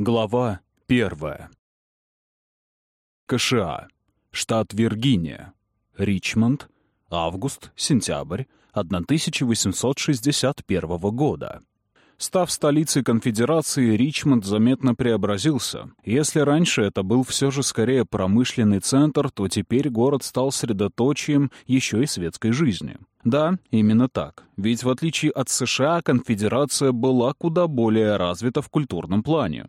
Глава первая. КША. Штат Виргиния. Ричмонд. Август-сентябрь 1861 года. Став столицей конфедерации, Ричмонд заметно преобразился. Если раньше это был все же скорее промышленный центр, то теперь город стал средоточием еще и светской жизни. Да, именно так. Ведь в отличие от США, конфедерация была куда более развита в культурном плане.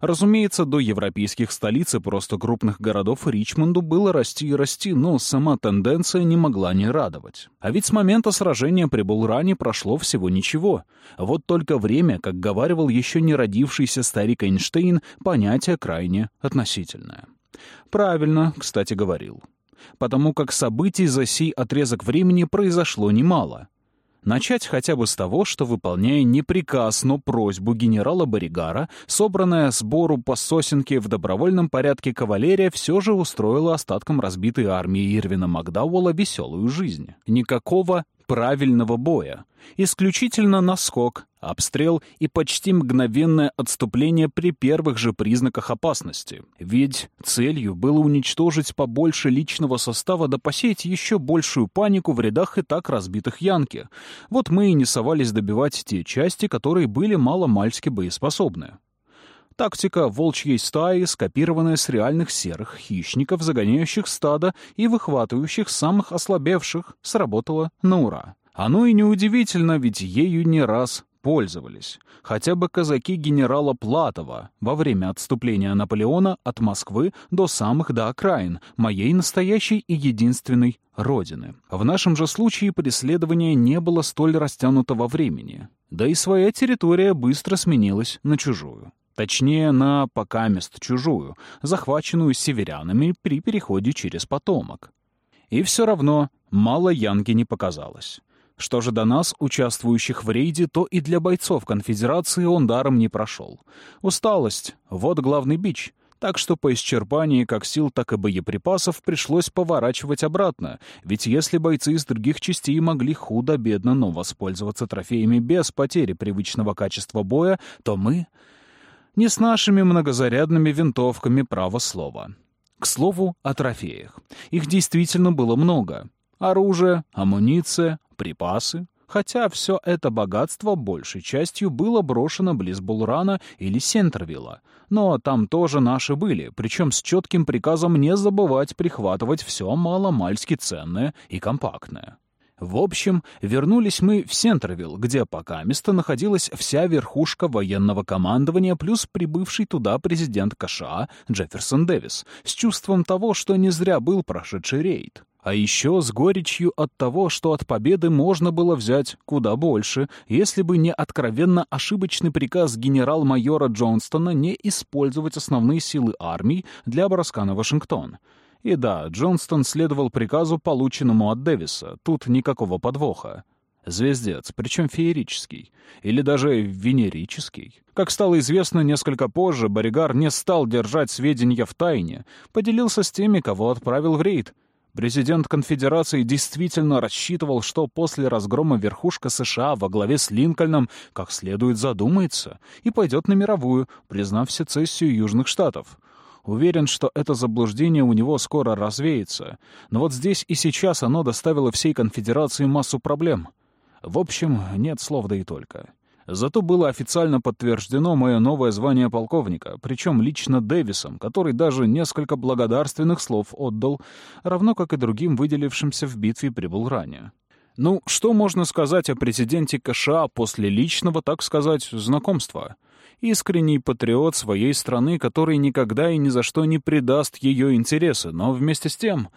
Разумеется, до европейских столиц и просто крупных городов Ричмонду было расти и расти, но сама тенденция не могла не радовать. А ведь с момента сражения при Булране прошло всего ничего. Вот только время, как говаривал еще не родившийся старик Эйнштейн, понятие крайне относительное. Правильно, кстати, говорил потому как событий за сей отрезок времени произошло немало. Начать хотя бы с того, что, выполняя не приказ, но просьбу генерала Боригара, собранная сбору по сосенке в добровольном порядке кавалерия все же устроила остаткам разбитой армии Ирвина Макдауэлла веселую жизнь. Никакого правильного боя. Исключительно наскок, обстрел и почти мгновенное отступление при первых же признаках опасности. Ведь целью было уничтожить побольше личного состава да посеять еще большую панику в рядах и так разбитых Янки. Вот мы и не совались добивать те части, которые были мало-мальски боеспособны. Тактика волчьей стаи, скопированная с реальных серых хищников, загоняющих стадо и выхватывающих самых ослабевших, сработала на ура. Оно и неудивительно, ведь ею не раз пользовались. Хотя бы казаки генерала Платова во время отступления Наполеона от Москвы до самых до окраин, моей настоящей и единственной родины. В нашем же случае преследование не было столь растянуто во времени. Да и своя территория быстро сменилась на чужую. Точнее, на покамест чужую, захваченную северянами при переходе через потомок. И все равно мало Янки не показалось. Что же до нас, участвующих в рейде, то и для бойцов конфедерации он даром не прошел. Усталость — вот главный бич. Так что по исчерпании как сил, так и боеприпасов пришлось поворачивать обратно, ведь если бойцы из других частей могли худо-бедно, но воспользоваться трофеями без потери привычного качества боя, то мы не с нашими многозарядными винтовками, право слова. К слову, о трофеях. Их действительно было много. Оружие, амуниция, припасы. Хотя все это богатство большей частью было брошено близ Булрана или Сентервилла. Но там тоже наши были, причем с четким приказом не забывать прихватывать все маломальски ценное и компактное. В общем, вернулись мы в Сентервилл, где пока место находилась вся верхушка военного командования плюс прибывший туда президент КША Джефферсон Дэвис с чувством того, что не зря был прошедший рейд. А еще с горечью от того, что от победы можно было взять куда больше, если бы не откровенно ошибочный приказ генерал-майора Джонстона не использовать основные силы армии для броска на Вашингтон. И да, Джонстон следовал приказу, полученному от Дэвиса. Тут никакого подвоха. Звездец, причем феерический. Или даже венерический. Как стало известно несколько позже, Боригар не стал держать сведения в тайне. Поделился с теми, кого отправил в рейд. Президент конфедерации действительно рассчитывал, что после разгрома верхушка США во главе с Линкольном как следует задумается и пойдет на мировую, признав сецессию Южных Штатов. Уверен, что это заблуждение у него скоро развеется. Но вот здесь и сейчас оно доставило всей конфедерации массу проблем. В общем, нет слов да и только. Зато было официально подтверждено мое новое звание полковника, причем лично Дэвисом, который даже несколько благодарственных слов отдал, равно как и другим выделившимся в битве прибыл ранее. Ну, что можно сказать о президенте КША после личного, так сказать, знакомства? Искренний патриот своей страны, который никогда и ни за что не предаст ее интересы, но вместе с тем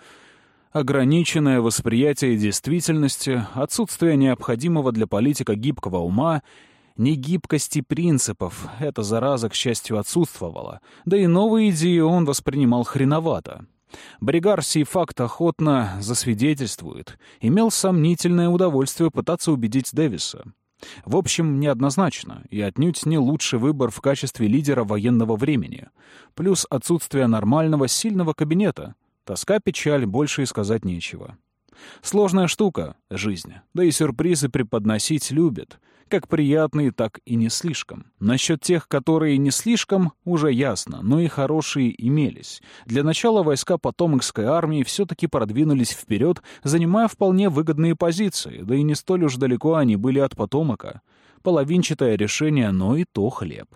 ограниченное восприятие действительности, отсутствие необходимого для политика гибкого ума, негибкости принципов — эта зараза, к счастью, отсутствовала, да и новые идеи он воспринимал хреновато. Бригар сей факт охотно засвидетельствует, имел сомнительное удовольствие пытаться убедить Дэвиса. В общем, неоднозначно и отнюдь не лучший выбор в качестве лидера военного времени. Плюс отсутствие нормального, сильного кабинета. Тоска, печаль, больше и сказать нечего. Сложная штука — жизнь. Да и сюрпризы преподносить любят. Как приятные, так и не слишком. Насчет тех, которые не слишком, уже ясно, но и хорошие имелись. Для начала войска Потомокской армии все-таки продвинулись вперед, занимая вполне выгодные позиции, да и не столь уж далеко они были от Потомока. Половинчатое решение, но и то хлеб.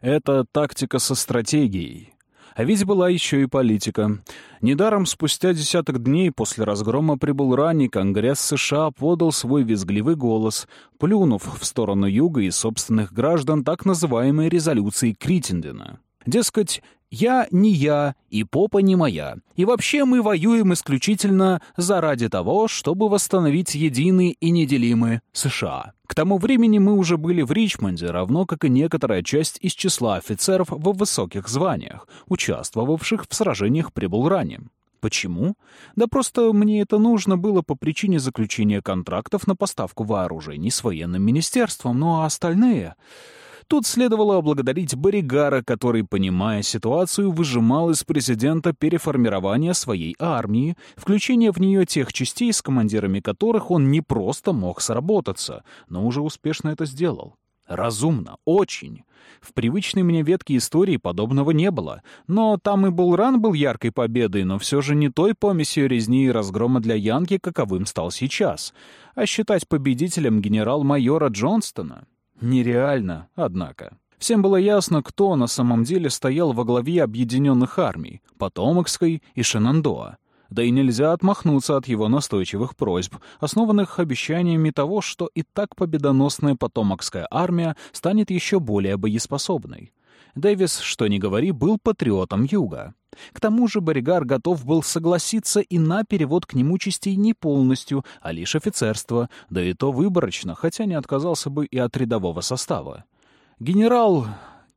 Это тактика со стратегией. А ведь была еще и политика. Недаром спустя десяток дней после разгрома прибыл ранний Конгресс США подал свой визгливый голос, плюнув в сторону Юга и собственных граждан так называемой резолюции Критиндена. Дескать, я не я, и попа не моя. И вообще мы воюем исключительно заради того, чтобы восстановить единый и неделимый США. К тому времени мы уже были в Ричмонде, равно как и некоторая часть из числа офицеров во высоких званиях, участвовавших в сражениях при Булране. Почему? Да просто мне это нужно было по причине заключения контрактов на поставку вооружений с военным министерством, ну а остальные... Тут следовало облагодарить Боригара, который, понимая ситуацию, выжимал из президента переформирование своей армии, включение в нее тех частей, с командирами которых он не просто мог сработаться, но уже успешно это сделал. Разумно, очень. В привычной мне ветке истории подобного не было. Но там и Булран был яркой победой, но все же не той помесью резни и разгрома для Янки, каковым стал сейчас. А считать победителем генерал-майора Джонстона Нереально, однако. Всем было ясно, кто на самом деле стоял во главе объединенных армий — Потомокской и Шенандоа. Да и нельзя отмахнуться от его настойчивых просьб, основанных обещаниями того, что и так победоносная Потомокская армия станет еще более боеспособной. Дэвис, что ни говори, был патриотом Юга. К тому же Боригар готов был согласиться и на перевод к нему частей не полностью, а лишь офицерство, да и то выборочно, хотя не отказался бы и от рядового состава. Генерал,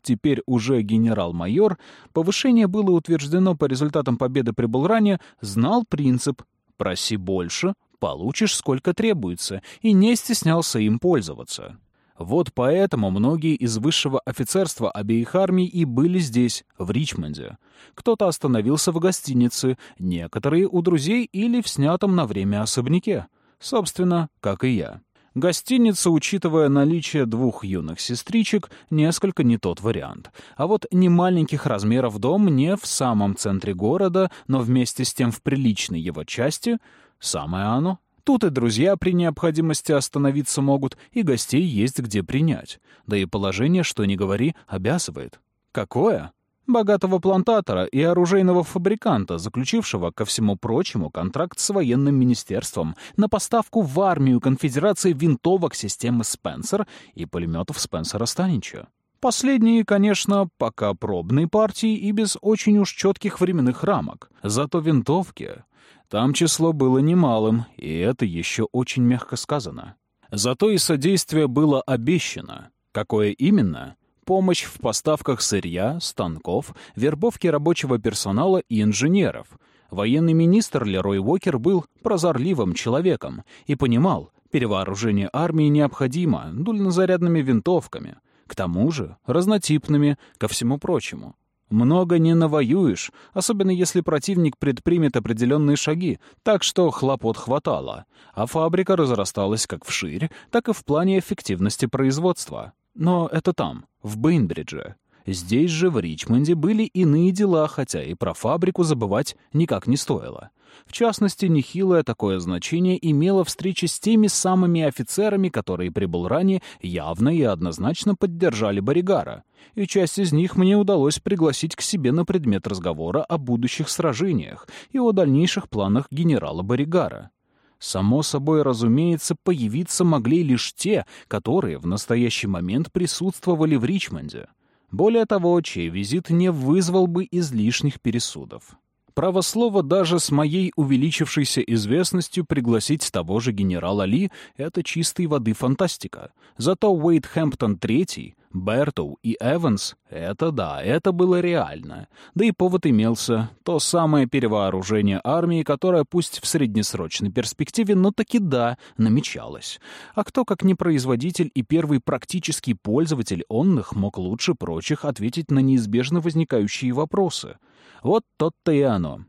теперь уже генерал-майор, повышение было утверждено по результатам победы при Булране, знал принцип «проси больше, получишь сколько требуется», и не стеснялся им пользоваться. Вот поэтому многие из высшего офицерства обеих армий и были здесь, в Ричмонде. Кто-то остановился в гостинице, некоторые у друзей или в снятом на время особняке. Собственно, как и я. Гостиница, учитывая наличие двух юных сестричек, несколько не тот вариант. А вот не маленьких размеров дом не в самом центре города, но вместе с тем в приличной его части — самое оно. Тут и друзья при необходимости остановиться могут, и гостей есть где принять. Да и положение, что ни говори, обязывает. Какое? Богатого плантатора и оружейного фабриканта, заключившего, ко всему прочему, контракт с военным министерством на поставку в армию конфедерации винтовок системы «Спенсер» и пулеметов «Спенсера Станича». Последние, конечно, пока пробные партии и без очень уж четких временных рамок. Зато винтовки там число было немалым, и это еще очень мягко сказано. Зато и содействие было обещано. Какое именно? Помощь в поставках сырья, станков, вербовке рабочего персонала и инженеров. Военный министр Лерой Уокер был прозорливым человеком и понимал, перевооружение армии необходимо дульнозарядными винтовками, к тому же разнотипными, ко всему прочему. Много не навоюешь, особенно если противник предпримет определенные шаги, так что хлопот хватало, а фабрика разрасталась как вширь, так и в плане эффективности производства. Но это там, в Бейнбридже. Здесь же, в Ричмонде, были иные дела, хотя и про фабрику забывать никак не стоило. В частности, нехилое такое значение имела встреча с теми самыми офицерами, которые прибыл ранее, явно и однозначно поддержали Боригара. И часть из них мне удалось пригласить к себе на предмет разговора о будущих сражениях и о дальнейших планах генерала Боригара. Само собой, разумеется, появиться могли лишь те, которые в настоящий момент присутствовали в Ричмонде. Более того, чей визит не вызвал бы излишних пересудов. Право слово, даже с моей увеличившейся известностью пригласить того же генерала Ли — это чистой воды фантастика. Зато Уэйд Хэмптон III, Бертоу и Эванс — это да, это было реально. Да и повод имелся. То самое перевооружение армии, которое пусть в среднесрочной перспективе, но таки да, намечалось. А кто, как не производитель и первый практический пользователь онных, мог лучше прочих ответить на неизбежно возникающие вопросы — вот тот-то и оно.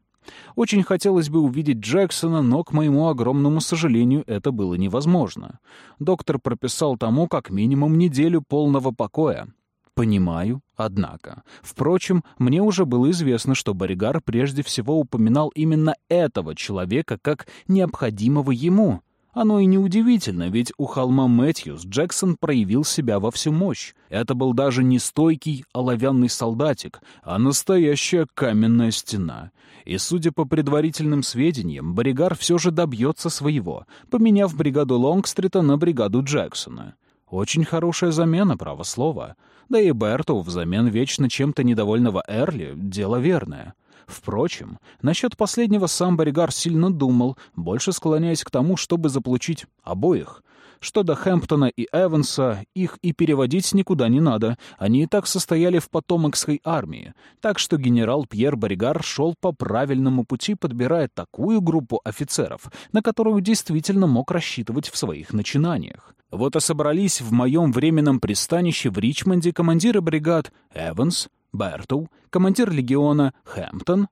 Очень хотелось бы увидеть Джексона, но, к моему огромному сожалению, это было невозможно. Доктор прописал тому как минимум неделю полного покоя. Понимаю, однако. Впрочем, мне уже было известно, что Боригар прежде всего упоминал именно этого человека как необходимого ему. Оно и неудивительно, ведь у холма Мэтьюс Джексон проявил себя во всю мощь. Это был даже не стойкий оловянный солдатик, а настоящая каменная стена. И, судя по предварительным сведениям, Боригар все же добьется своего, поменяв бригаду Лонгстрита на бригаду Джексона. Очень хорошая замена, право слова. Да и Берту взамен вечно чем-то недовольного Эрли — дело верное. Впрочем, насчет последнего сам Боригар сильно думал, больше склоняясь к тому, чтобы заполучить обоих. Что до Хэмптона и Эванса, их и переводить никуда не надо, они и так состояли в потомокской армии, так что генерал Пьер Боригар шел по правильному пути, подбирая такую группу офицеров, на которую действительно мог рассчитывать в своих начинаниях. Вот и собрались в моем временном пристанище в Ричмонде командиры бригад Эванс, Бертл, командир легиона Хэмптон.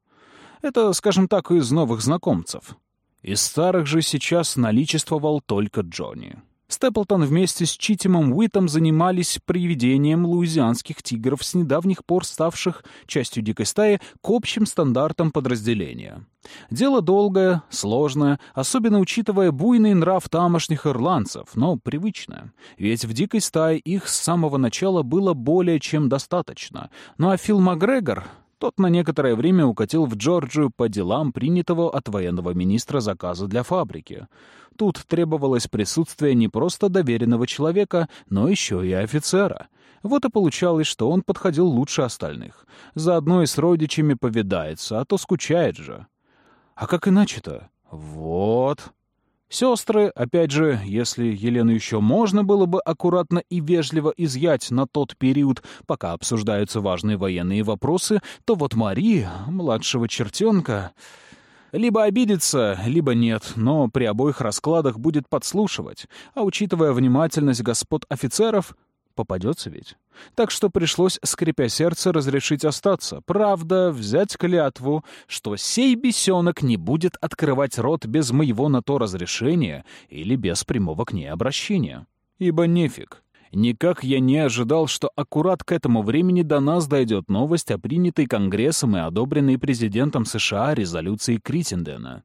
Это, скажем так, из новых знакомцев. Из старых же сейчас наличествовал только Джонни. Степлтон вместе с Читимом Уитом занимались приведением луизианских тигров с недавних пор ставших частью дикой стаи к общим стандартам подразделения. Дело долгое, сложное, особенно учитывая буйный нрав тамошних ирландцев, но привычное. Ведь в дикой стае их с самого начала было более чем достаточно. Ну а Фил Макгрегор, тот на некоторое время укатил в Джорджию по делам принятого от военного министра заказа для фабрики. Тут требовалось присутствие не просто доверенного человека, но еще и офицера. Вот и получалось, что он подходил лучше остальных. Заодно и с родичами повидается, а то скучает же. А как иначе-то? Вот. Сестры, опять же, если Елену еще можно было бы аккуратно и вежливо изъять на тот период, пока обсуждаются важные военные вопросы, то вот Мари, младшего чертенка... Либо обидится, либо нет, но при обоих раскладах будет подслушивать, а учитывая внимательность господ офицеров, попадется ведь. Так что пришлось, скрипя сердце, разрешить остаться. Правда, взять клятву, что сей бесенок не будет открывать рот без моего на то разрешения или без прямого к ней обращения. Ибо нефиг. Никак я не ожидал, что аккурат к этому времени до нас дойдет новость о принятой Конгрессом и одобренной президентом США резолюции Криттендена.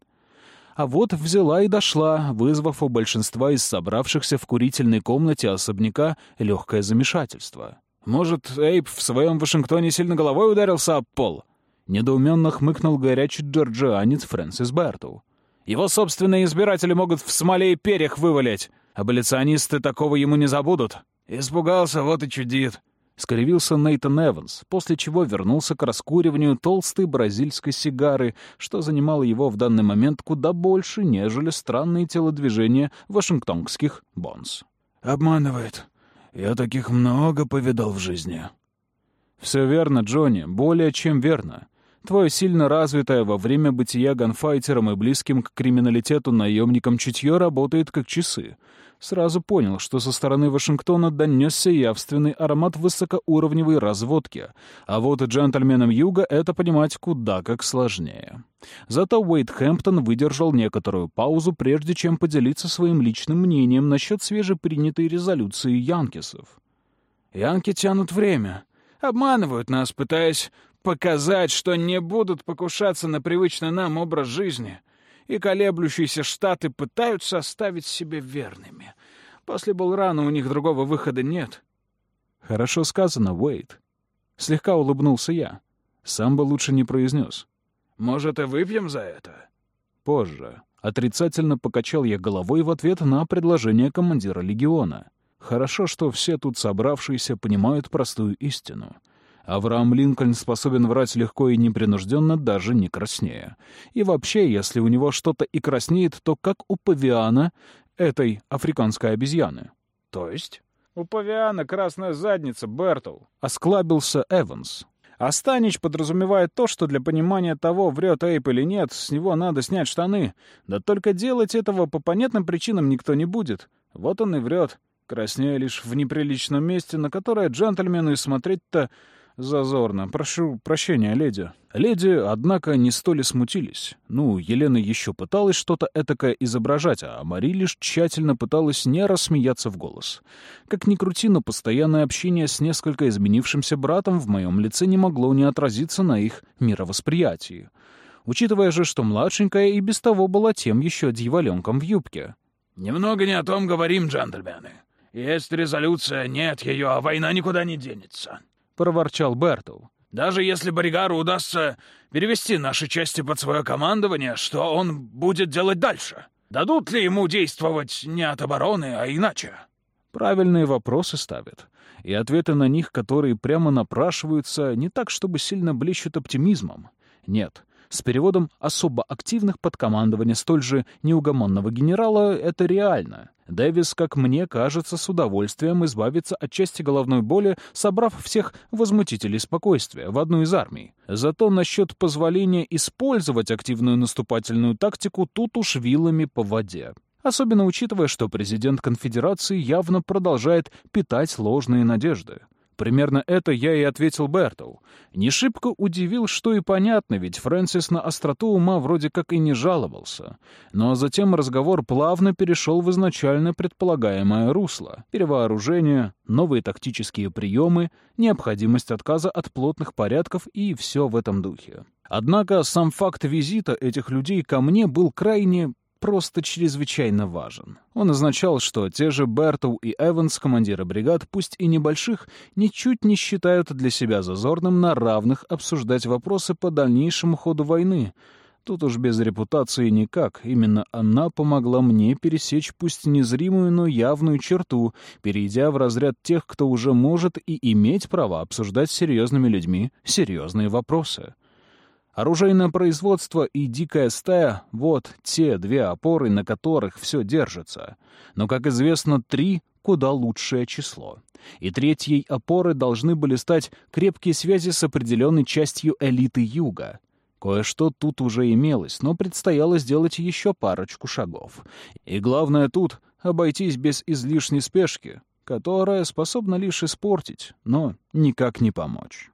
А вот взяла и дошла, вызвав у большинства из собравшихся в курительной комнате особняка легкое замешательство. «Может, Эйп в своем Вашингтоне сильно головой ударился об пол?» Недоуменно хмыкнул горячий джорджианец Фрэнсис Бертл. «Его собственные избиратели могут в смоле и перьях вывалить. Аболиционисты такого ему не забудут». «Испугался, вот и чудит», — скривился Нейтан Эванс, после чего вернулся к раскуриванию толстой бразильской сигары, что занимало его в данный момент куда больше, нежели странные телодвижения вашингтонских бонс. «Обманывает. Я таких много повидал в жизни». «Все верно, Джонни, более чем верно. Твое сильно развитое во время бытия ганфайтером и близким к криминалитету наемникам чутье работает как часы сразу понял, что со стороны Вашингтона донесся явственный аромат высокоуровневой разводки, а вот джентльменам Юга это понимать куда как сложнее. Зато Уэйд Хэмптон выдержал некоторую паузу, прежде чем поделиться своим личным мнением насчет свежепринятой резолюции Янкисов. «Янки тянут время, обманывают нас, пытаясь показать, что не будут покушаться на привычный нам образ жизни» и колеблющиеся штаты пытаются оставить себя верными. После Булрана у них другого выхода нет. «Хорошо сказано, Уэйд». Слегка улыбнулся я. Сам бы лучше не произнес. «Может, и выпьем за это?» «Позже». Отрицательно покачал я головой в ответ на предложение командира легиона. Хорошо, что все тут собравшиеся понимают простую истину — Авраам Линкольн способен врать легко и непринужденно, даже не краснея. И вообще, если у него что-то и краснеет, то как у павиана, этой африканской обезьяны. То есть? У павиана красная задница, Бертл. Осклабился Эванс. А Станич подразумевает то, что для понимания того, врет Эйп или нет, с него надо снять штаны. Да только делать этого по понятным причинам никто не будет. Вот он и врет, краснея лишь в неприличном месте, на которое джентльмену и смотреть-то Зазорно. Прошу прощения, леди. Леди, однако, не столь смутились. Ну, Елена еще пыталась что-то этакое изображать, а Мари лишь тщательно пыталась не рассмеяться в голос. Как ни крути, но постоянное общение с несколько изменившимся братом в моем лице не могло не отразиться на их мировосприятии. Учитывая же, что младшенькая и без того была тем еще дьяволенком в юбке. «Немного не о том говорим, джентльмены. Есть резолюция, нет ее, а война никуда не денется», — проворчал Бертл. «Даже если Боригару удастся перевести наши части под свое командование, что он будет делать дальше? Дадут ли ему действовать не от обороны, а иначе?» Правильные вопросы ставят. И ответы на них, которые прямо напрашиваются, не так, чтобы сильно блещут оптимизмом. Нет, с переводом особо активных под командование столь же неугомонного генерала это реально. Дэвис, как мне кажется, с удовольствием избавится от части головной боли, собрав всех возмутителей спокойствия в одну из армий. Зато насчет позволения использовать активную наступательную тактику тут уж вилами по воде. Особенно учитывая, что президент конфедерации явно продолжает питать ложные надежды. Примерно это я и ответил Бертл. Не шибко удивил, что и понятно, ведь Фрэнсис на остроту ума вроде как и не жаловался. Но затем разговор плавно перешел в изначально предполагаемое русло. Перевооружение, новые тактические приемы, необходимость отказа от плотных порядков и все в этом духе. Однако сам факт визита этих людей ко мне был крайне просто чрезвычайно важен. Он означал, что те же Бертоу и Эванс, командиры бригад, пусть и небольших, ничуть не считают для себя зазорным на равных обсуждать вопросы по дальнейшему ходу войны. Тут уж без репутации никак. Именно она помогла мне пересечь пусть незримую, но явную черту, перейдя в разряд тех, кто уже может и иметь право обсуждать с серьезными людьми серьезные вопросы. Оружейное производство и дикая стая — вот те две опоры, на которых все держится. Но, как известно, три — куда лучшее число. И третьей опорой должны были стать крепкие связи с определенной частью элиты Юга. Кое-что тут уже имелось, но предстояло сделать еще парочку шагов. И главное тут — обойтись без излишней спешки, которая способна лишь испортить, но никак не помочь.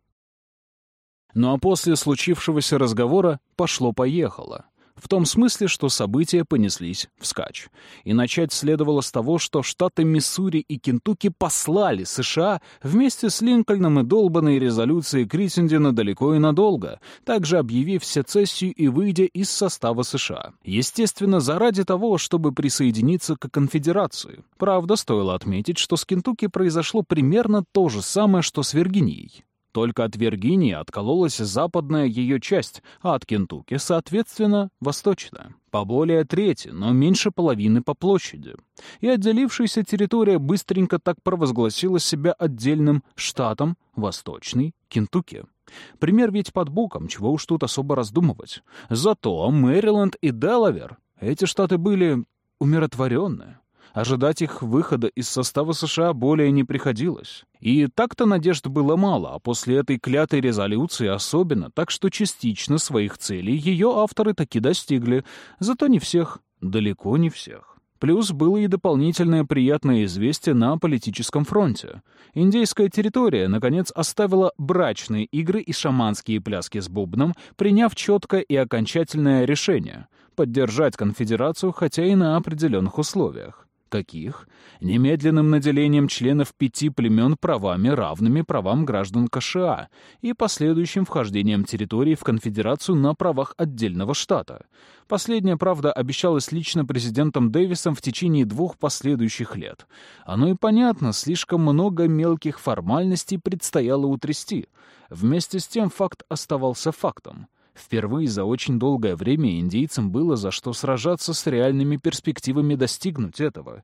Ну а после случившегося разговора пошло-поехало. В том смысле, что события понеслись вскачь. И начать следовало с того, что штаты Миссури и Кентукки послали США вместе с Линкольном и долбанной резолюцией Криттендена далеко и надолго, также объявив сецессию и выйдя из состава США. Естественно, заради того, чтобы присоединиться к конфедерации. Правда, стоило отметить, что с Кентукки произошло примерно то же самое, что с Виргинией. Только от Виргинии откололась западная ее часть, а от Кентукки, соответственно, восточная. По более трети, но меньше половины по площади. И отделившаяся территория быстренько так провозгласила себя отдельным штатом Восточный Кентукки. Пример ведь под боком, чего уж тут особо раздумывать. Зато Мэриленд и Делавер, эти штаты были умиротворенные. Ожидать их выхода из состава США более не приходилось. И так-то надежд было мало, а после этой клятой резолюции особенно, так что частично своих целей ее авторы таки достигли, зато не всех, далеко не всех. Плюс было и дополнительное приятное известие на политическом фронте. Индейская территория, наконец, оставила брачные игры и шаманские пляски с бубном, приняв четкое и окончательное решение — поддержать конфедерацию, хотя и на определенных условиях. Каких? Немедленным наделением членов пяти племен правами, равными правам граждан КША, и последующим вхождением территории в конфедерацию на правах отдельного штата. Последнее, правда, обещалось лично президентом Дэвисом в течение двух последующих лет. Оно и понятно, слишком много мелких формальностей предстояло утрясти. Вместе с тем факт оставался фактом. Впервые за очень долгое время индейцам было за что сражаться с реальными перспективами достигнуть этого.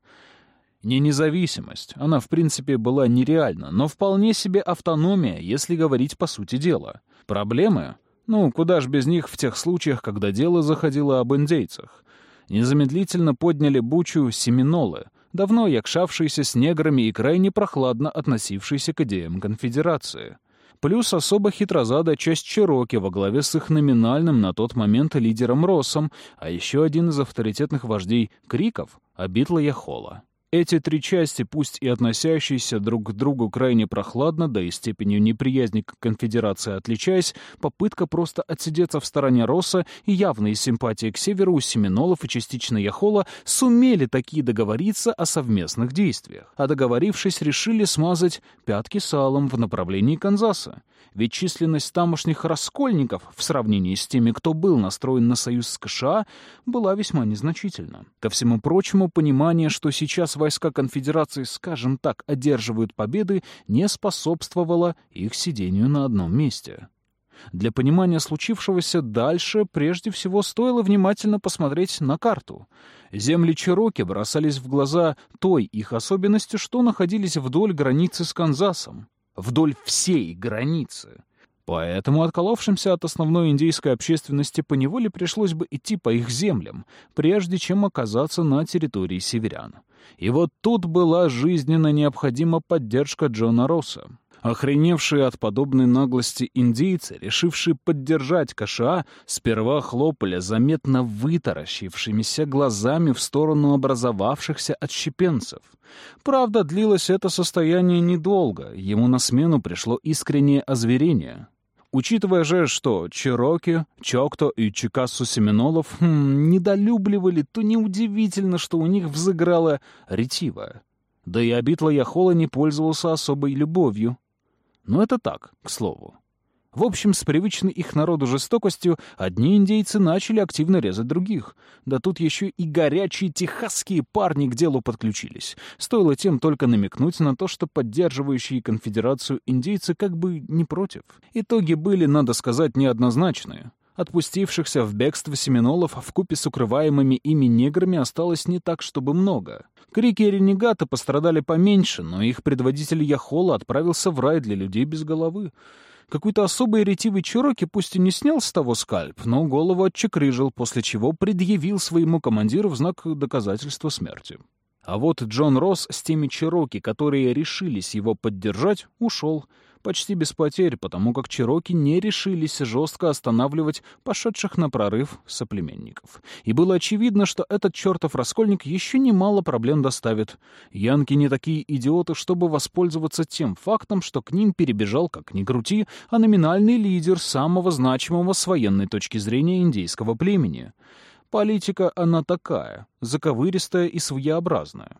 Не независимость, она в принципе была нереальна, но вполне себе автономия, если говорить по сути дела. Проблемы? Ну, куда ж без них в тех случаях, когда дело заходило об индейцах. Незамедлительно подняли бучу семинолы, давно якшавшиеся с неграми и крайне прохладно относившиеся к идеям конфедерации плюс особо хитрозадая часть Чероки во главе с их номинальным на тот момент лидером Россом, а еще один из авторитетных вождей Криков — Абитла Яхола. Эти три части, пусть и относящиеся друг к другу крайне прохладно, да и степенью неприязни к конфедерации отличаясь, попытка просто отсидеться в стороне Росса и явные симпатии к северу у Семенолов и частично Яхола сумели такие договориться о совместных действиях. А договорившись, решили смазать пятки салом в направлении Канзаса. Ведь численность тамошних раскольников в сравнении с теми, кто был настроен на союз с КША, была весьма незначительна. Ко всему прочему, понимание, что сейчас войска конфедерации, скажем так, одерживают победы, не способствовало их сидению на одном месте. Для понимания случившегося дальше прежде всего стоило внимательно посмотреть на карту. Земли Чироки бросались в глаза той их особенностью, что находились вдоль границы с Канзасом вдоль всей границы. Поэтому отколовшимся от основной индейской общественности поневоле пришлось бы идти по их землям, прежде чем оказаться на территории северян. И вот тут была жизненно необходима поддержка Джона Росса. Охреневшие от подобной наглости индейцы, решившие поддержать Каша, сперва хлопали заметно вытаращившимися глазами в сторону образовавшихся отщепенцев. Правда, длилось это состояние недолго, ему на смену пришло искреннее озверение. Учитывая же, что Чироки, Чокто и Чикасу Семенолов хм, недолюбливали, то неудивительно, что у них взыграла ретива. Да и Абитла Яхола не пользовался особой любовью. Но это так, к слову. В общем, с привычной их народу жестокостью одни индейцы начали активно резать других. Да тут еще и горячие техасские парни к делу подключились. Стоило тем только намекнуть на то, что поддерживающие конфедерацию индейцы как бы не против. Итоги были, надо сказать, неоднозначные. Отпустившихся в бегство семинолов в купе с укрываемыми ими неграми осталось не так, чтобы много. Крики ренегата пострадали поменьше, но их предводитель Яхола отправился в рай для людей без головы. Какой-то особый ретивый Чироки пусть и не снял с того скальп, но голову отчекрыжил, после чего предъявил своему командиру в знак доказательства смерти. А вот Джон Росс с теми Чироки, которые решились его поддержать, ушел — почти без потерь, потому как чероки не решились жестко останавливать пошедших на прорыв соплеменников. И было очевидно, что этот чертов раскольник еще немало проблем доставит. Янки не такие идиоты, чтобы воспользоваться тем фактом, что к ним перебежал, как ни крути, а номинальный лидер самого значимого с военной точки зрения индейского племени. Политика она такая, заковыристая и своеобразная.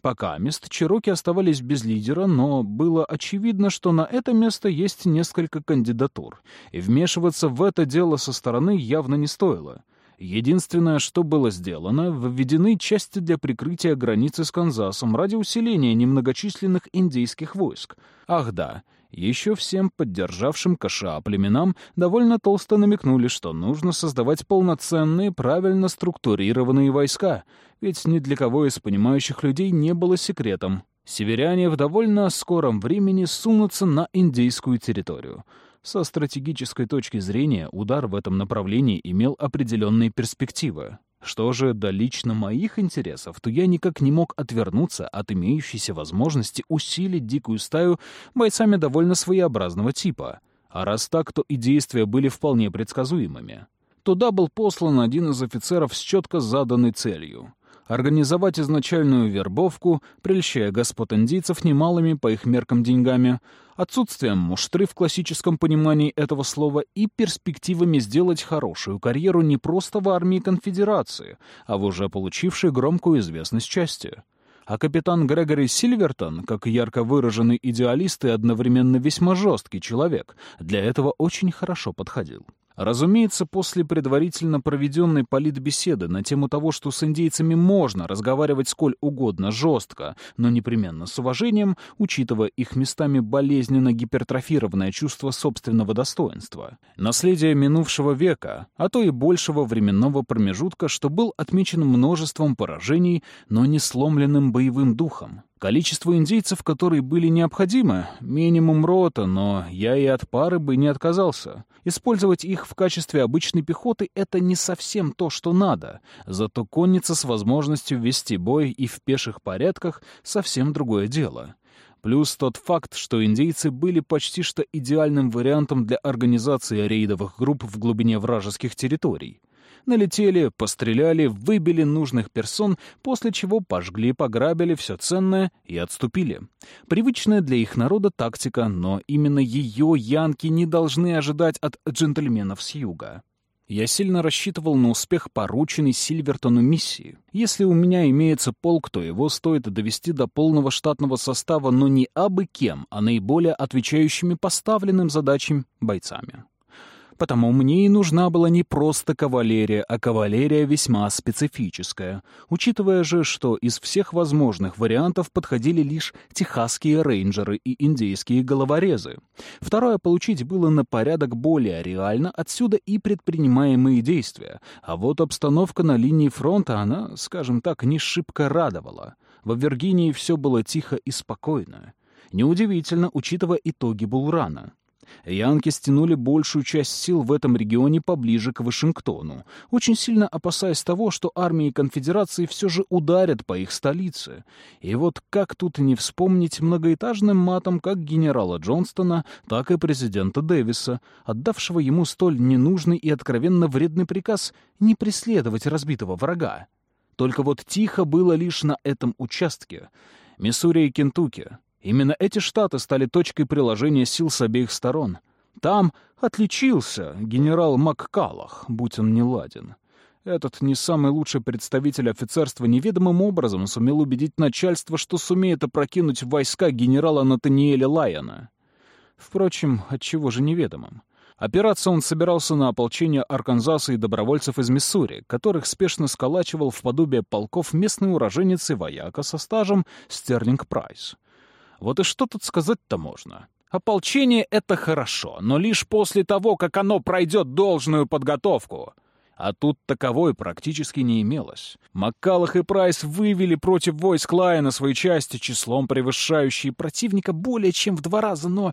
Пока мест Чироки оставались без лидера, но было очевидно, что на это место есть несколько кандидатур, и вмешиваться в это дело со стороны явно не стоило. Единственное, что было сделано, введены части для прикрытия границы с Канзасом ради усиления немногочисленных индейских войск. Ах да, еще всем поддержавшим Каша племенам довольно толсто намекнули, что нужно создавать полноценные, правильно структурированные войска, ведь ни для кого из понимающих людей не было секретом. Северяне в довольно скором времени сунутся на индейскую территорию. Со стратегической точки зрения удар в этом направлении имел определенные перспективы. Что же до лично моих интересов, то я никак не мог отвернуться от имеющейся возможности усилить дикую стаю бойцами довольно своеобразного типа. А раз так, то и действия были вполне предсказуемыми. Туда был послан один из офицеров с четко заданной целью — организовать изначальную вербовку, прельщая господ индийцев немалыми по их меркам деньгами, отсутствием муштры в классическом понимании этого слова и перспективами сделать хорошую карьеру не просто в армии конфедерации, а в уже получившей громкую известность части. А капитан Грегори Сильвертон, как ярко выраженный идеалист и одновременно весьма жесткий человек, для этого очень хорошо подходил. Разумеется, после предварительно проведенной политбеседы на тему того, что с индейцами можно разговаривать сколь угодно жестко, но непременно с уважением, учитывая их местами болезненно гипертрофированное чувство собственного достоинства. Наследие минувшего века, а то и большего временного промежутка, что был отмечен множеством поражений, но не сломленным боевым духом. Количество индейцев, которые были необходимы, минимум рота, но я и от пары бы не отказался. Использовать их в качестве обычной пехоты — это не совсем то, что надо. Зато конница с возможностью вести бой и в пеших порядках — совсем другое дело. Плюс тот факт, что индейцы были почти что идеальным вариантом для организации рейдовых групп в глубине вражеских территорий. Налетели, постреляли, выбили нужных персон, после чего пожгли, пограбили все ценное и отступили. Привычная для их народа тактика, но именно ее янки не должны ожидать от джентльменов с юга. Я сильно рассчитывал на успех порученной Сильвертону миссии. Если у меня имеется полк, то его стоит довести до полного штатного состава, но не абы кем, а наиболее отвечающими поставленным задачам бойцами. Потому мне и нужна была не просто кавалерия, а кавалерия весьма специфическая, учитывая же, что из всех возможных вариантов подходили лишь техасские рейнджеры и индейские головорезы. Второе получить было на порядок более реально, отсюда и предпринимаемые действия. А вот обстановка на линии фронта, она, скажем так, не шибко радовала. Во Виргинии все было тихо и спокойно. Неудивительно, учитывая итоги Булрана. Янки стянули большую часть сил в этом регионе поближе к Вашингтону, очень сильно опасаясь того, что армии конфедерации все же ударят по их столице. И вот как тут не вспомнить многоэтажным матом как генерала Джонстона, так и президента Дэвиса, отдавшего ему столь ненужный и откровенно вредный приказ не преследовать разбитого врага. Только вот тихо было лишь на этом участке. Миссури и Кентукки, Именно эти штаты стали точкой приложения сил с обеих сторон. Там отличился генерал Маккалах, будь он не ладен. Этот не самый лучший представитель офицерства неведомым образом сумел убедить начальство, что сумеет опрокинуть войска генерала Натаниэля Лайона. Впрочем, отчего же неведомым? Опираться он собирался на ополчение Арканзаса и добровольцев из Миссури, которых спешно сколачивал в подобие полков местный уроженец и вояка со стажем Стерлинг Прайс. Вот и что тут сказать-то можно? Ополчение — это хорошо, но лишь после того, как оно пройдет должную подготовку. А тут таковой практически не имелось. Маккалах и Прайс вывели против войск Лайна свои части, числом превышающие противника более чем в два раза, но...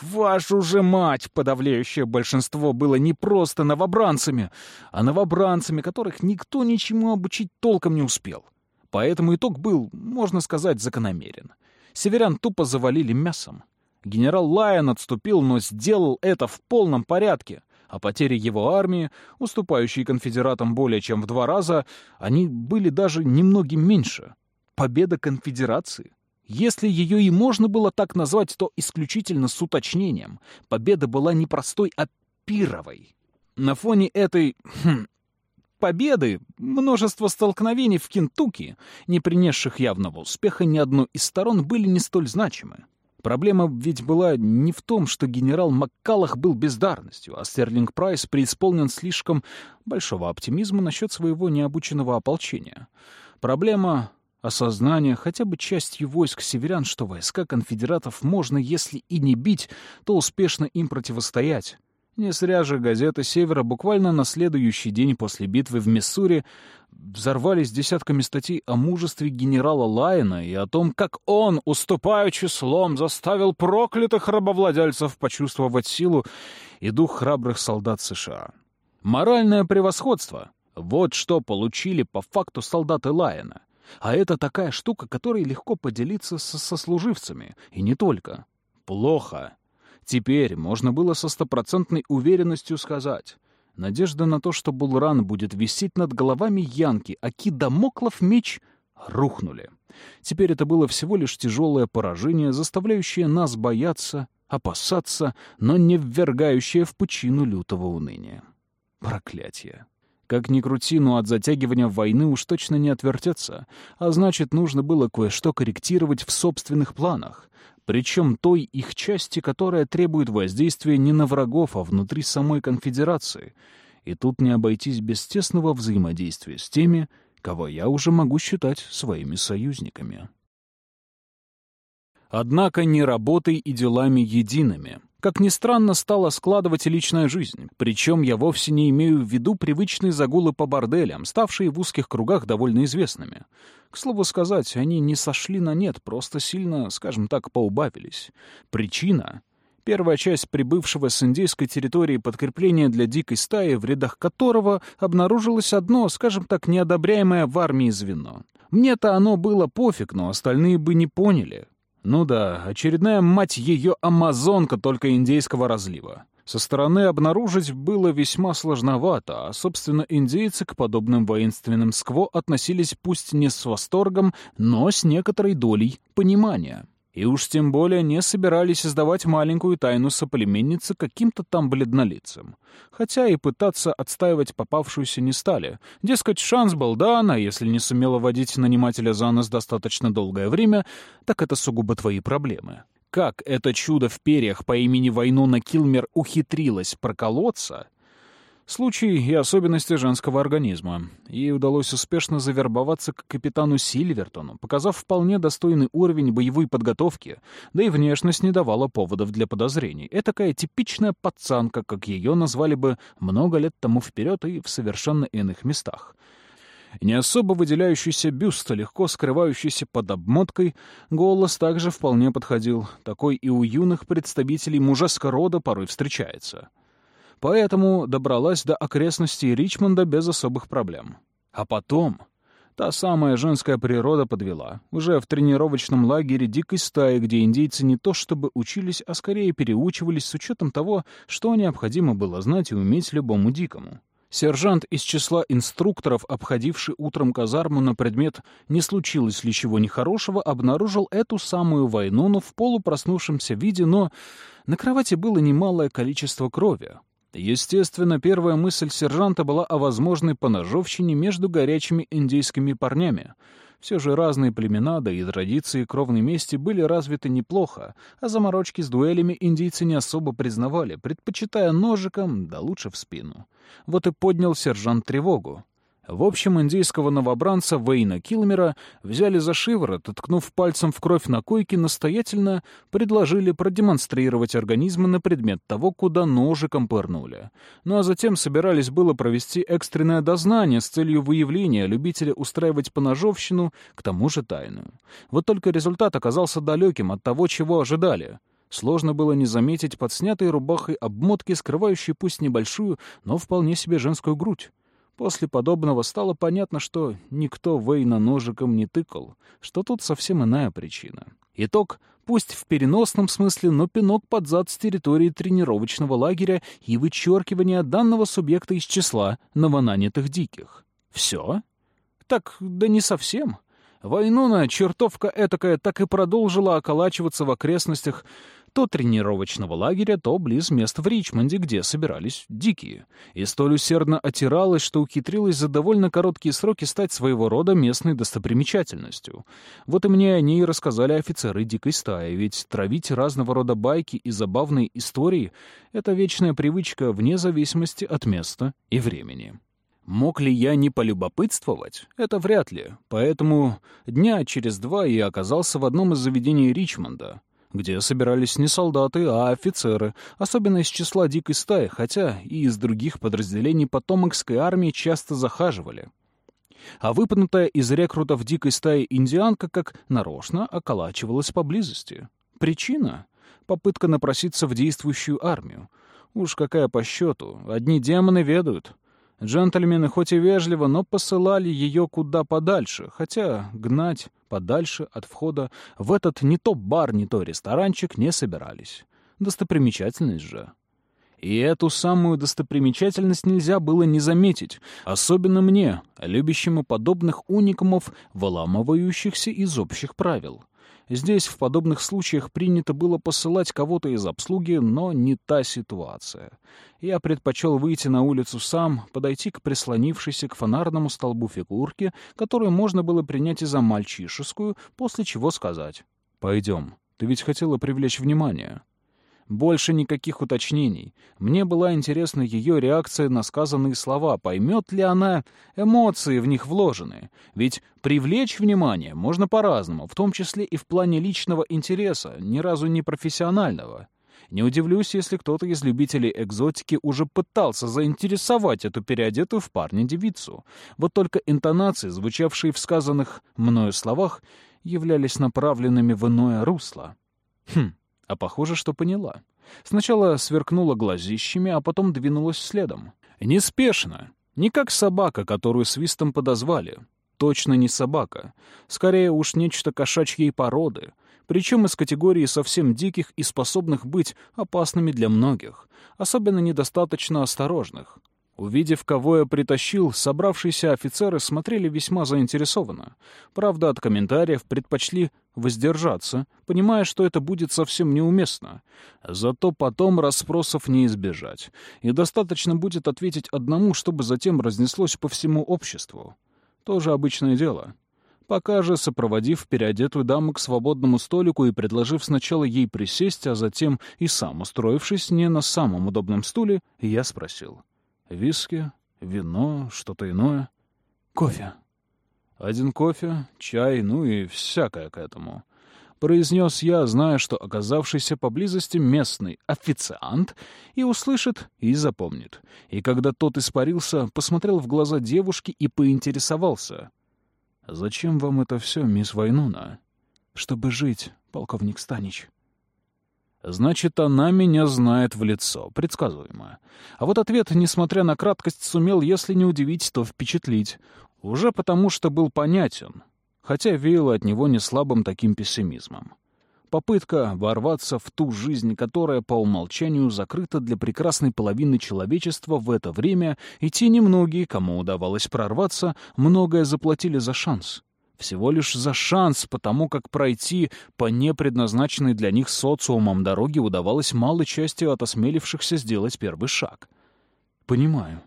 Вашу же мать! Подавляющее большинство было не просто новобранцами, а новобранцами, которых никто ничему обучить толком не успел. Поэтому итог был, можно сказать, закономерен — Северян тупо завалили мясом. Генерал Лайон отступил, но сделал это в полном порядке, а потери его армии, уступающие конфедератам более чем в два раза, они были даже немногим меньше. Победа конфедерации. Если ее и можно было так назвать, то исключительно с уточнением. Победа была не простой, а пировой. На фоне этой хм, победы, множество столкновений в Кентукки, не принесших явного успеха ни одной из сторон, были не столь значимы. Проблема ведь была не в том, что генерал Маккалах был бездарностью, а Стерлинг Прайс преисполнен слишком большого оптимизма насчет своего необученного ополчения. Проблема — осознание хотя бы частью войск северян, что войска конфедератов можно, если и не бить, то успешно им противостоять. Не зря же газеты «Севера» буквально на следующий день после битвы в Миссури взорвались десятками статей о мужестве генерала Лайена и о том, как он, уступая числом, заставил проклятых рабовладельцев почувствовать силу и дух храбрых солдат США. Моральное превосходство — вот что получили по факту солдаты Лайена. А это такая штука, которой легко поделиться со сослуживцами, и не только. Плохо. Теперь можно было со стопроцентной уверенностью сказать. Надежда на то, что Булран будет висеть над головами Янки, а Кидамоклов меч рухнули. Теперь это было всего лишь тяжелое поражение, заставляющее нас бояться, опасаться, но не ввергающее в пучину лютого уныния. Проклятие. Как ни крути, но от затягивания войны уж точно не отвертеться, а значит, нужно было кое-что корректировать в собственных планах, причем той их части, которая требует воздействия не на врагов, а внутри самой конфедерации. И тут не обойтись без тесного взаимодействия с теми, кого я уже могу считать своими союзниками. Однако не работой и делами едиными как ни странно, стала складывать личная жизнь. Причем я вовсе не имею в виду привычные загулы по борделям, ставшие в узких кругах довольно известными. К слову сказать, они не сошли на нет, просто сильно, скажем так, поубавились. Причина — первая часть прибывшего с индейской территории подкрепления для дикой стаи, в рядах которого обнаружилось одно, скажем так, неодобряемое в армии звено. Мне-то оно было пофиг, но остальные бы не поняли. Ну да, очередная мать ее амазонка только индейского разлива. Со стороны обнаружить было весьма сложновато, а, собственно, индейцы к подобным воинственным скво относились пусть не с восторгом, но с некоторой долей понимания. И уж тем более не собирались издавать маленькую тайну соплеменницы каким-то там бледнолицем. Хотя и пытаться отстаивать попавшуюся не стали. Дескать, шанс был дан, а если не сумела водить нанимателя за нос достаточно долгое время, так это сугубо твои проблемы как это чудо в перьях по имени Вайнона Килмер ухитрилось проколоться, случай и особенности женского организма. Ей удалось успешно завербоваться к капитану Сильвертону, показав вполне достойный уровень боевой подготовки, да и внешность не давала поводов для подозрений. Этакая типичная пацанка, как ее назвали бы много лет тому вперед и в совершенно иных местах. Не особо выделяющийся бюст, легко скрывающийся под обмоткой, голос также вполне подходил. Такой и у юных представителей мужеского рода порой встречается. Поэтому добралась до окрестностей Ричмонда без особых проблем. А потом... Та самая женская природа подвела. Уже в тренировочном лагере дикой стаи, где индейцы не то чтобы учились, а скорее переучивались с учетом того, что необходимо было знать и уметь любому дикому. Сержант из числа инструкторов, обходивший утром казарму на предмет «не случилось ли чего нехорошего», обнаружил эту самую Вайнуну в полупроснувшемся виде, но на кровати было немалое количество крови. Естественно, первая мысль сержанта была о возможной поножовщине между горячими индейскими парнями — все же разные племена, да и традиции кровной мести были развиты неплохо, а заморочки с дуэлями индийцы не особо признавали, предпочитая ножиком, да лучше в спину. Вот и поднял сержант тревогу. В общем, индийского новобранца Вейна Килмера взяли за шиворот, ткнув пальцем в кровь на койке, настоятельно предложили продемонстрировать организмы на предмет того, куда ножиком пырнули. Ну а затем собирались было провести экстренное дознание с целью выявления любителя устраивать поножовщину, к тому же тайную. Вот только результат оказался далеким от того, чего ожидали. Сложно было не заметить под снятой рубахой обмотки, скрывающей пусть небольшую, но вполне себе женскую грудь. После подобного стало понятно, что никто Вейна ножиком не тыкал, что тут совсем иная причина. Итог, пусть в переносном смысле, но пинок под зад с территории тренировочного лагеря и вычеркивание данного субъекта из числа новонанятых диких. Все? Так, да не совсем. Войнуна, чертовка этакая, так и продолжила околачиваться в окрестностях то тренировочного лагеря, то близ мест в Ричмонде, где собирались дикие. И столь усердно отиралась, что ухитрилась за довольно короткие сроки стать своего рода местной достопримечательностью. Вот и мне о ней рассказали офицеры дикой стаи, ведь травить разного рода байки и забавные истории — это вечная привычка вне зависимости от места и времени. Мог ли я не полюбопытствовать? Это вряд ли. Поэтому дня через два я оказался в одном из заведений Ричмонда где собирались не солдаты, а офицеры, особенно из числа дикой стаи, хотя и из других подразделений потомокской армии часто захаживали. А выпнутая из рекрутов дикой стаи индианка как нарочно околачивалась поблизости. Причина — попытка напроситься в действующую армию. Уж какая по счету, одни демоны ведают — Джентльмены хоть и вежливо, но посылали ее куда подальше, хотя гнать подальше от входа в этот не то бар, не то ресторанчик не собирались. Достопримечательность же. И эту самую достопримечательность нельзя было не заметить, особенно мне, любящему подобных уникумов, выламывающихся из общих правил. Здесь в подобных случаях принято было посылать кого-то из обслуги, но не та ситуация. Я предпочел выйти на улицу сам, подойти к прислонившейся к фонарному столбу фигурке, которую можно было принять и за мальчишескую, после чего сказать «Пойдем, ты ведь хотела привлечь внимание». Больше никаких уточнений. Мне была интересна ее реакция на сказанные слова, поймет ли она эмоции в них вложены. Ведь привлечь внимание можно по-разному, в том числе и в плане личного интереса, ни разу не профессионального. Не удивлюсь, если кто-то из любителей экзотики уже пытался заинтересовать эту переодетую в парня девицу. Вот только интонации, звучавшие в сказанных мною словах, являлись направленными в иное русло. Хм, а похоже, что поняла. Сначала сверкнула глазищами, а потом двинулась следом. Неспешно. Не как собака, которую свистом подозвали. Точно не собака. Скорее уж нечто кошачьей породы. Причем из категории совсем диких и способных быть опасными для многих, особенно недостаточно осторожных. Увидев, кого я притащил, собравшиеся офицеры смотрели весьма заинтересованно. Правда, от комментариев предпочли воздержаться, понимая, что это будет совсем неуместно. Зато потом расспросов не избежать. И достаточно будет ответить одному, чтобы затем разнеслось по всему обществу. Тоже обычное дело. Пока же, сопроводив переодетую даму к свободному столику и предложив сначала ей присесть, а затем и сам устроившись не на самом удобном стуле, я спросил — Виски, вино, что-то иное. Кофе. Один кофе, чай, ну и всякое к этому. Произнес я, зная, что оказавшийся поблизости местный официант и услышит, и запомнит. И когда тот испарился, посмотрел в глаза девушки и поинтересовался. «Зачем вам это все, мисс Вайнуна?» «Чтобы жить, полковник Станич». Значит, она меня знает в лицо. Предсказуемо. А вот ответ, несмотря на краткость, сумел, если не удивить, то впечатлить. Уже потому, что был понятен. Хотя веяло от него не слабым таким пессимизмом. Попытка ворваться в ту жизнь, которая по умолчанию закрыта для прекрасной половины человечества в это время, и те немногие, кому удавалось прорваться, многое заплатили за шанс. Всего лишь за шанс, потому как пройти по непредназначенной для них социумом дороге удавалось малой части от осмелившихся сделать первый шаг. Понимаю.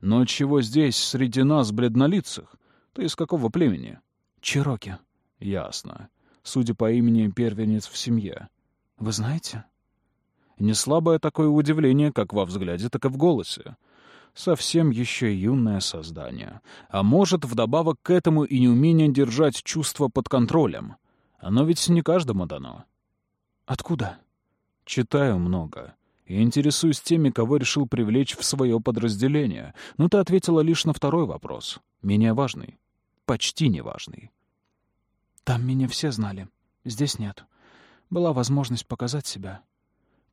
Но чего здесь среди нас бледнолицых? Ты из какого племени? Чироки. Ясно. Судя по имени, первенец в семье. Вы знаете? Не слабое такое удивление как во взгляде, так и в голосе совсем еще юное создание. А может, вдобавок к этому и неумение держать чувства под контролем. Оно ведь не каждому дано. Откуда? Читаю много. И интересуюсь теми, кого решил привлечь в свое подразделение. Но ты ответила лишь на второй вопрос. Менее важный. Почти неважный. Там меня все знали. Здесь нет. Была возможность показать себя.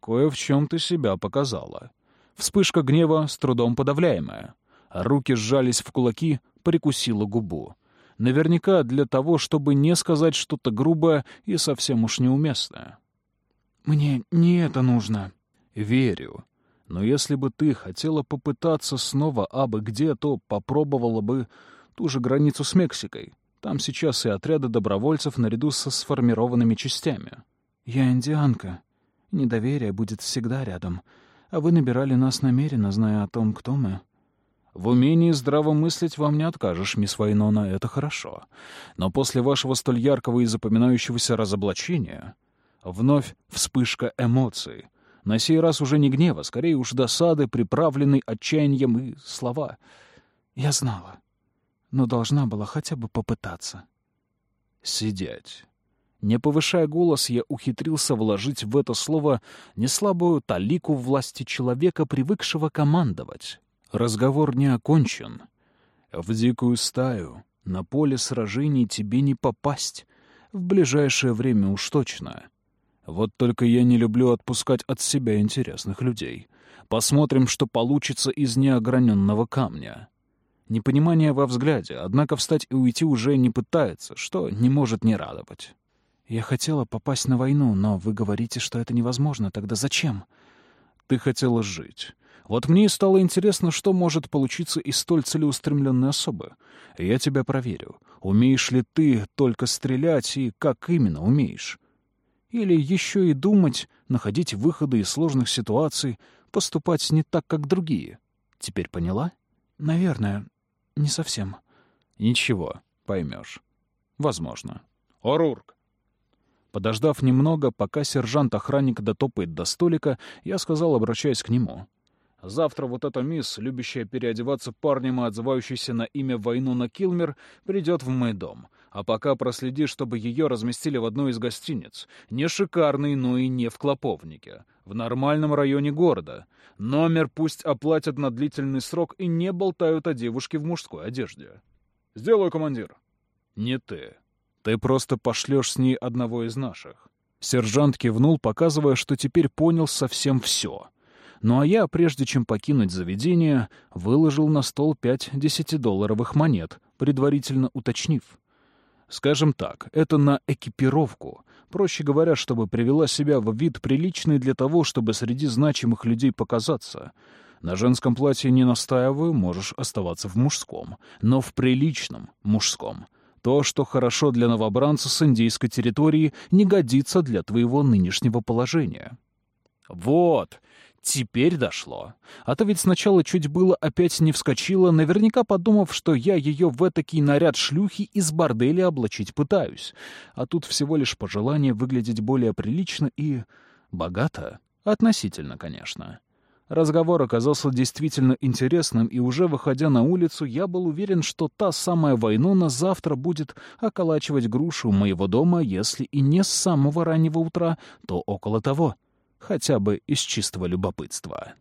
Кое в чем ты себя показала. Вспышка гнева с трудом подавляемая. Руки сжались в кулаки, прикусила губу. Наверняка для того, чтобы не сказать что-то грубое и совсем уж неуместное. «Мне не это нужно». «Верю. Но если бы ты хотела попытаться снова абы где, то попробовала бы ту же границу с Мексикой. Там сейчас и отряды добровольцев наряду со сформированными частями». «Я индианка. Недоверие будет всегда рядом. А вы набирали нас намеренно, зная о том, кто мы. В умении здраво мыслить вам не откажешь, мисс Вайнона, это хорошо. Но после вашего столь яркого и запоминающегося разоблачения вновь вспышка эмоций. На сей раз уже не гнева, скорее уж досады, приправленной отчаянием и слова. Я знала, но должна была хотя бы попытаться. Сидеть. Не повышая голос, я ухитрился вложить в это слово неслабую талику власти человека, привыкшего командовать. Разговор не окончен. В дикую стаю, на поле сражений тебе не попасть. В ближайшее время уж точно. Вот только я не люблю отпускать от себя интересных людей. Посмотрим, что получится из неограненного камня. Непонимание во взгляде, однако встать и уйти уже не пытается, что не может не радовать. Я хотела попасть на войну, но вы говорите, что это невозможно. Тогда зачем? Ты хотела жить. Вот мне и стало интересно, что может получиться из столь целеустремленной особы. Я тебя проверю. Умеешь ли ты только стрелять и как именно умеешь? Или еще и думать, находить выходы из сложных ситуаций, поступать не так, как другие? Теперь поняла? Наверное, не совсем. Ничего, поймешь. Возможно. Орурк, Подождав немного, пока сержант-охранник дотопает до столика, я сказал, обращаясь к нему. «Завтра вот эта мисс, любящая переодеваться парнем и отзывающаяся на имя войну на Килмер, придет в мой дом. А пока проследи, чтобы ее разместили в одной из гостиниц. Не шикарный, но и не в Клоповнике. В нормальном районе города. Номер пусть оплатят на длительный срок и не болтают о девушке в мужской одежде». «Сделаю, командир». «Не ты. Ты просто пошлешь с ней одного из наших». Сержант кивнул, показывая, что теперь понял совсем все. Ну а я, прежде чем покинуть заведение, выложил на стол пять десятидолларовых монет, предварительно уточнив. Скажем так, это на экипировку. Проще говоря, чтобы привела себя в вид приличный для того, чтобы среди значимых людей показаться. На женском платье не настаиваю, можешь оставаться в мужском. Но в приличном мужском. То, что хорошо для новобранца с индейской территории, не годится для твоего нынешнего положения. Вот, Теперь дошло. А то ведь сначала чуть было опять не вскочила, наверняка подумав, что я ее в этакий наряд шлюхи из борделя облачить пытаюсь. А тут всего лишь пожелание выглядеть более прилично и... богато. Относительно, конечно. Разговор оказался действительно интересным, и уже выходя на улицу, я был уверен, что та самая Вайнона завтра будет околачивать грушу моего дома, если и не с самого раннего утра, то около того — хотя бы из чистого любопытства.